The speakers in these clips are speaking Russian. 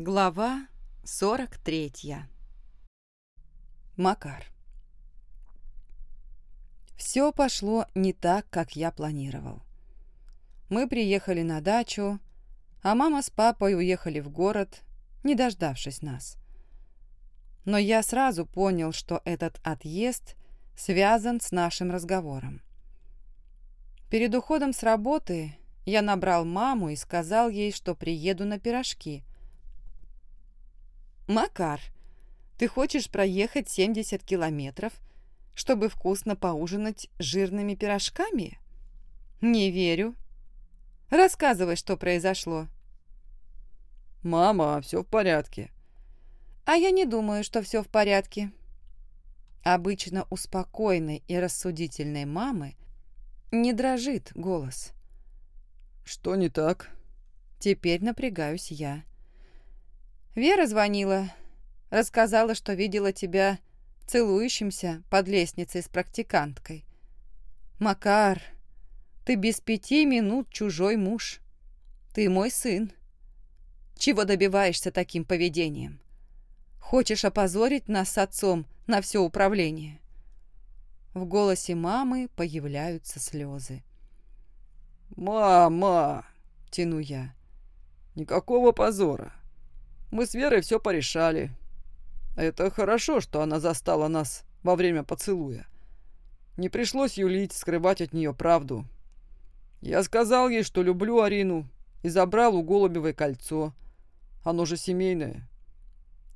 Глава 43 Макар Все пошло не так, как я планировал. Мы приехали на дачу, а мама с папой уехали в город, не дождавшись нас. Но я сразу понял, что этот отъезд связан с нашим разговором. Перед уходом с работы я набрал маму и сказал ей, что приеду на пирожки. «Макар, ты хочешь проехать 70 километров, чтобы вкусно поужинать жирными пирожками?» «Не верю. Рассказывай, что произошло». «Мама, все в порядке». «А я не думаю, что все в порядке». Обычно у спокойной и рассудительной мамы не дрожит голос. «Что не так?» Теперь напрягаюсь я. Вера звонила. Рассказала, что видела тебя целующимся под лестницей с практиканткой. «Макар, ты без пяти минут чужой муж. Ты мой сын. Чего добиваешься таким поведением? Хочешь опозорить нас с отцом на все управление?» В голосе мамы появляются слезы. «Мама!» — тяну я. «Никакого позора. Мы с Верой все порешали. Это хорошо, что она застала нас во время поцелуя. Не пришлось юлить, скрывать от нее правду. Я сказал ей, что люблю Арину, и забрал у Голубевой кольцо. Оно же семейное.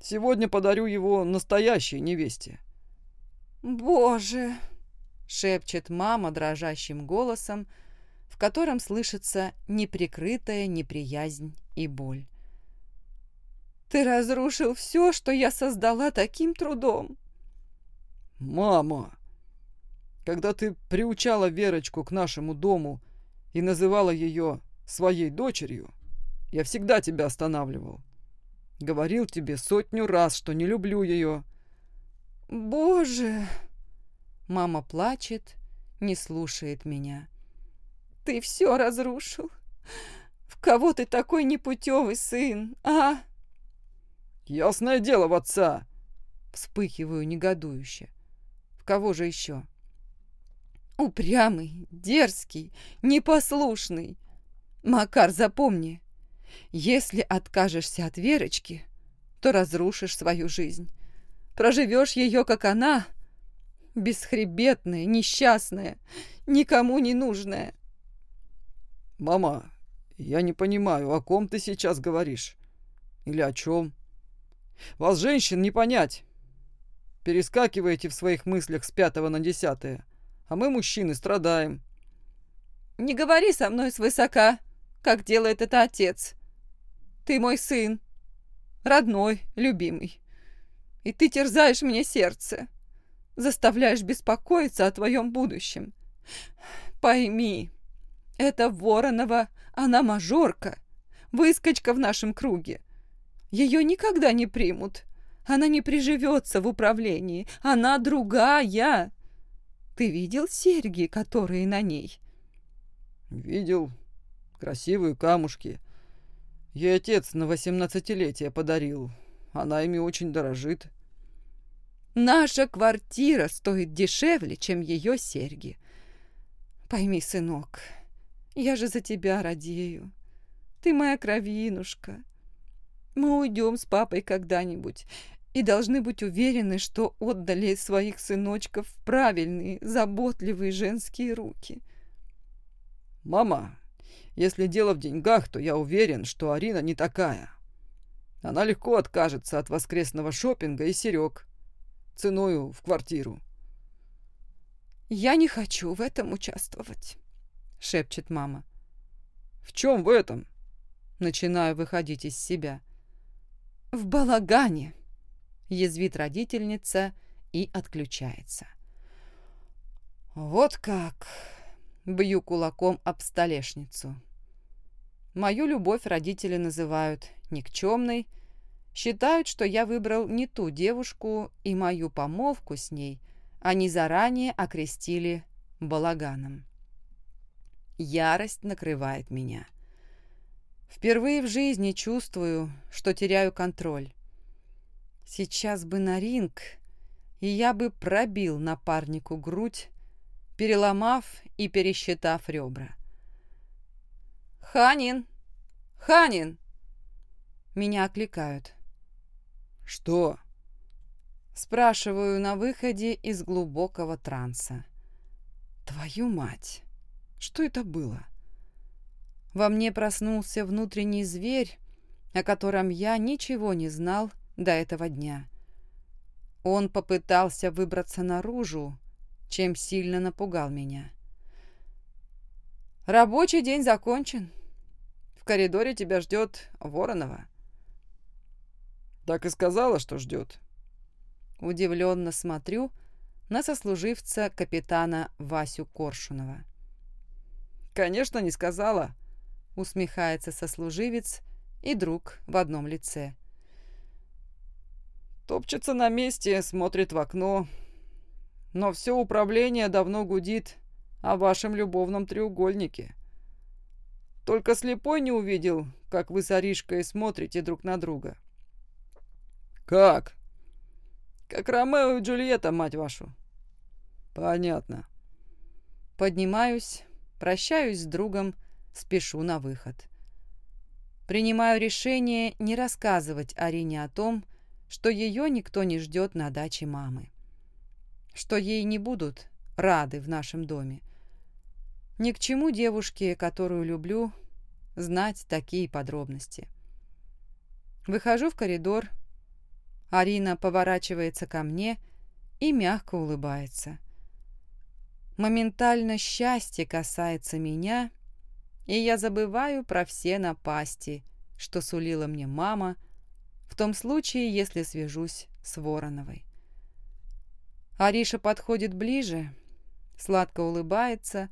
Сегодня подарю его настоящей невесте». «Боже!» — шепчет мама дрожащим голосом, — в котором слышится неприкрытая неприязнь и боль. «Ты разрушил все, что я создала таким трудом!» «Мама! Когда ты приучала Верочку к нашему дому и называла ее своей дочерью, я всегда тебя останавливал. Говорил тебе сотню раз, что не люблю ее». «Боже!» Мама плачет, не слушает меня. Ты все разрушил. В кого ты такой непутевый сын, а? Ясное дело в отца. Вспыхиваю негодующе. В кого же еще? Упрямый, дерзкий, непослушный. Макар, запомни, если откажешься от Верочки, то разрушишь свою жизнь. Проживешь ее, как она, бесхребетная, несчастная, никому не нужная. «Мама, я не понимаю, о ком ты сейчас говоришь? Или о чем? Вас, женщин, не понять. Перескакиваете в своих мыслях с пятого на десятое, а мы, мужчины, страдаем». «Не говори со мной свысока, как делает это отец. Ты мой сын, родной, любимый, и ты терзаешь мне сердце, заставляешь беспокоиться о твоем будущем. Пойми, это Воронова, она мажорка, выскочка в нашем круге. Ее никогда не примут. Она не приживется в управлении. Она другая. Ты видел серьги, которые на ней? Видел. Красивые камушки. Ей отец на восемнадцатилетие подарил. Она ими очень дорожит. Наша квартира стоит дешевле, чем ее серьги. Пойми, сынок, я же за тебя радею. Ты моя кровинушка. Мы уйдем с папой когда-нибудь и должны быть уверены, что отдали своих сыночков в правильные, заботливые женские руки. «Мама, если дело в деньгах, то я уверен, что Арина не такая. Она легко откажется от воскресного шопинга и серег ценою в квартиру». «Я не хочу в этом участвовать» шепчет мама. «В чем в этом?» Начинаю выходить из себя. «В балагане!» Язвит родительница и отключается. «Вот как!» Бью кулаком об столешницу. Мою любовь родители называют никчемной, считают, что я выбрал не ту девушку, и мою помолвку с ней они заранее окрестили балаганом. Ярость накрывает меня. Впервые в жизни чувствую, что теряю контроль. Сейчас бы на ринг, и я бы пробил напарнику грудь, переломав и пересчитав ребра. «Ханин! Ханин!» Меня окликают. «Что?» Спрашиваю на выходе из глубокого транса. «Твою мать! Что это было?» Во мне проснулся внутренний зверь, о котором я ничего не знал до этого дня. Он попытался выбраться наружу, чем сильно напугал меня. «Рабочий день закончен. В коридоре тебя ждет Воронова». «Так и сказала, что ждет». Удивленно смотрю на сослуживца капитана Васю Коршунова. «Конечно, не сказала», — усмехается сослуживец и друг в одном лице. Топчется на месте, смотрит в окно, но все управление давно гудит о вашем любовном треугольнике. Только слепой не увидел, как вы с Аришкой смотрите друг на друга. Как? Как Ромео и Джульетта, мать вашу. Понятно. Поднимаюсь, прощаюсь с другом, спешу на выход. Принимаю решение не рассказывать Арине о том, что ее никто не ждет на даче мамы что ей не будут рады в нашем доме. Ни к чему девушке, которую люблю, знать такие подробности. Выхожу в коридор. Арина поворачивается ко мне и мягко улыбается. Моментально счастье касается меня, и я забываю про все напасти, что сулила мне мама, в том случае, если свяжусь с Вороновой. Ариша подходит ближе, сладко улыбается,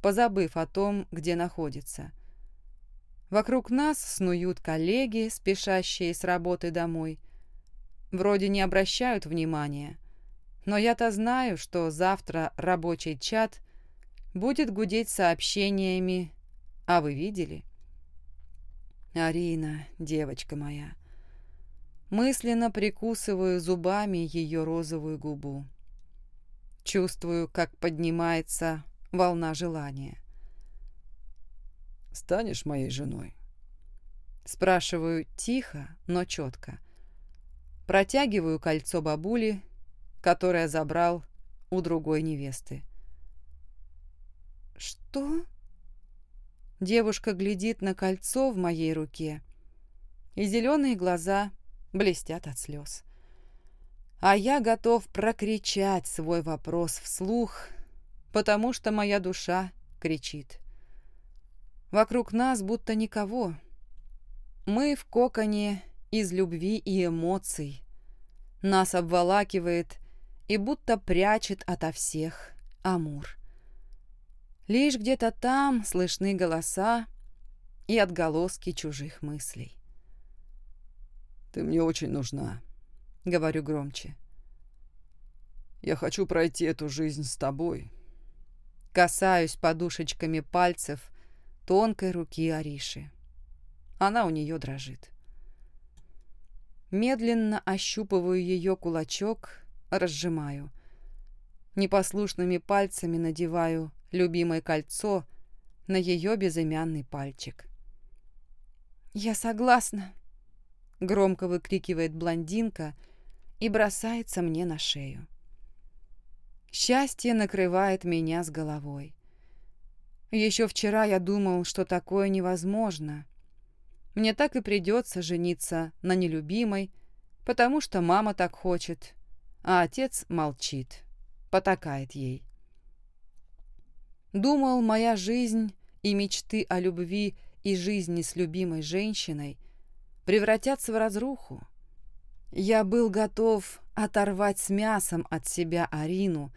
позабыв о том, где находится. Вокруг нас снуют коллеги, спешащие с работы домой. Вроде не обращают внимания, но я-то знаю, что завтра рабочий чат будет гудеть сообщениями «А вы видели?» Арина, девочка моя. Мысленно прикусываю зубами ее розовую губу. Чувствую, как поднимается волна желания. «Станешь моей женой?» Спрашиваю тихо, но четко. Протягиваю кольцо бабули, которое забрал у другой невесты. «Что?» Девушка глядит на кольцо в моей руке, и зеленые глаза блестят от слез а я готов прокричать свой вопрос вслух, потому что моя душа кричит. Вокруг нас будто никого. Мы в коконе из любви и эмоций. Нас обволакивает и будто прячет ото всех Амур. Лишь где-то там слышны голоса и отголоски чужих мыслей. «Ты мне очень нужна», Говорю громче. «Я хочу пройти эту жизнь с тобой». Касаюсь подушечками пальцев тонкой руки Ариши. Она у нее дрожит. Медленно ощупываю ее кулачок, разжимаю. Непослушными пальцами надеваю любимое кольцо на ее безымянный пальчик. «Я согласна», — громко выкрикивает блондинка — и бросается мне на шею. Счастье накрывает меня с головой. Еще вчера я думал, что такое невозможно. Мне так и придется жениться на нелюбимой, потому что мама так хочет, а отец молчит, потакает ей. Думал, моя жизнь и мечты о любви и жизни с любимой женщиной превратятся в разруху. Я был готов оторвать с мясом от себя Арину,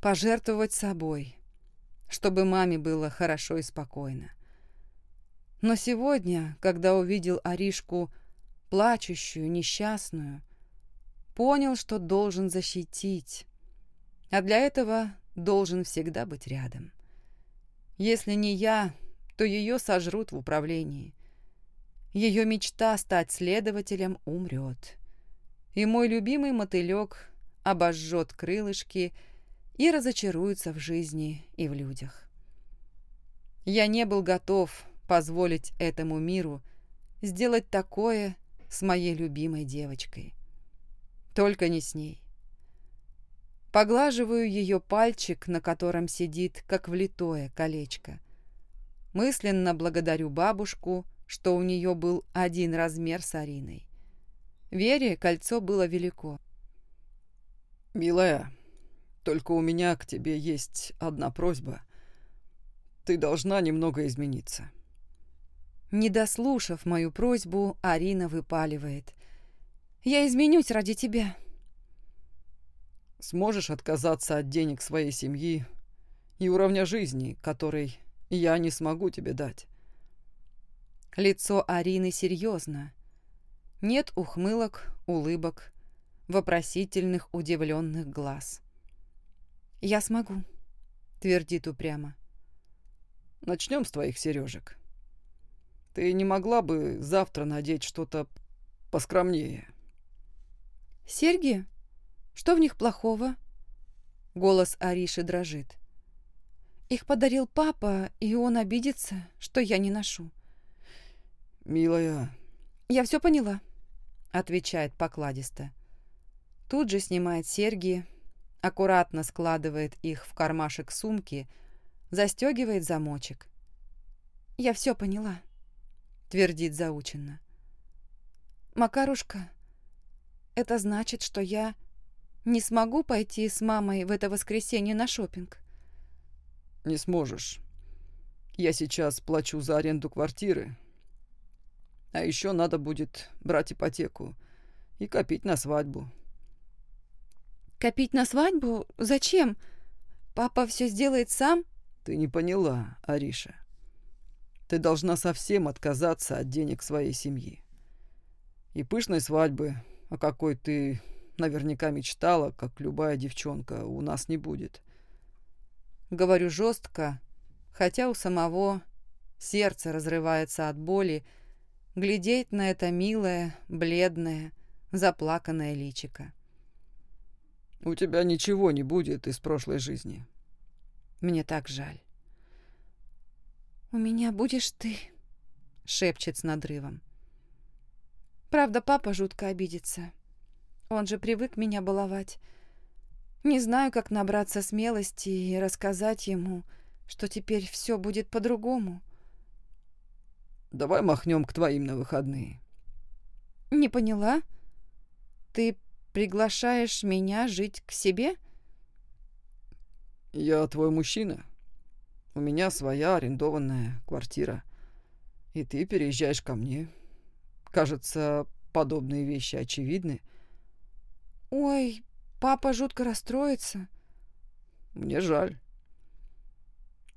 пожертвовать собой, чтобы маме было хорошо и спокойно. Но сегодня, когда увидел Аришку плачущую, несчастную, понял, что должен защитить, а для этого должен всегда быть рядом. Если не я, то ее сожрут в управлении. Ее мечта стать следователем умрет. И мой любимый мотылек обожжет крылышки и разочаруется в жизни и в людях. Я не был готов позволить этому миру сделать такое с моей любимой девочкой. Только не с ней. Поглаживаю ее пальчик, на котором сидит, как влитое, колечко. Мысленно благодарю бабушку, что у нее был один размер с Ариной. Вере кольцо было велико. «Милая, только у меня к тебе есть одна просьба. Ты должна немного измениться». Не дослушав мою просьбу, Арина выпаливает. «Я изменюсь ради тебя». Сможешь отказаться от денег своей семьи и уровня жизни, который я не смогу тебе дать. Лицо Арины серьезно. Нет ухмылок, улыбок, вопросительных, удивленных глаз. «Я смогу», — твердит упрямо. «Начнем с твоих сережек. Ты не могла бы завтра надеть что-то поскромнее?» «Серьги? Что в них плохого?» Голос Ариши дрожит. «Их подарил папа, и он обидится, что я не ношу». «Милая...» «Я все поняла», — отвечает покладисто. Тут же снимает серьги, аккуратно складывает их в кармашек сумки, застегивает замочек. «Я все поняла», — твердит заученно. «Макарушка, это значит, что я не смогу пойти с мамой в это воскресенье на шопинг. «Не сможешь. Я сейчас плачу за аренду квартиры, а еще надо будет брать ипотеку и копить на свадьбу. Копить на свадьбу? Зачем? Папа все сделает сам? Ты не поняла, Ариша. Ты должна совсем отказаться от денег своей семьи. И пышной свадьбы, о какой ты наверняка мечтала, как любая девчонка, у нас не будет. Говорю жестко, хотя у самого сердце разрывается от боли, глядеть на это милое, бледное, заплаканное личико. У тебя ничего не будет из прошлой жизни. Мне так жаль. «У меня будешь ты», — шепчет с надрывом. Правда, папа жутко обидится. Он же привык меня баловать. Не знаю, как набраться смелости и рассказать ему, что теперь все будет по-другому. Давай махнем к твоим на выходные. Не поняла? Ты приглашаешь меня жить к себе? Я твой мужчина. У меня своя арендованная квартира. И ты переезжаешь ко мне. Кажется, подобные вещи очевидны. Ой, папа жутко расстроится. Мне жаль.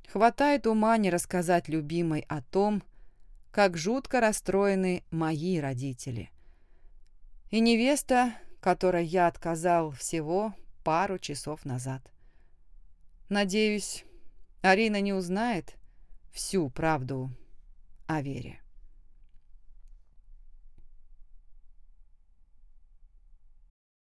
Хватает ума не рассказать любимой о том, как жутко расстроены мои родители. И невеста которой я отказал всего пару часов назад. Надеюсь, Арина не узнает всю правду о Вере.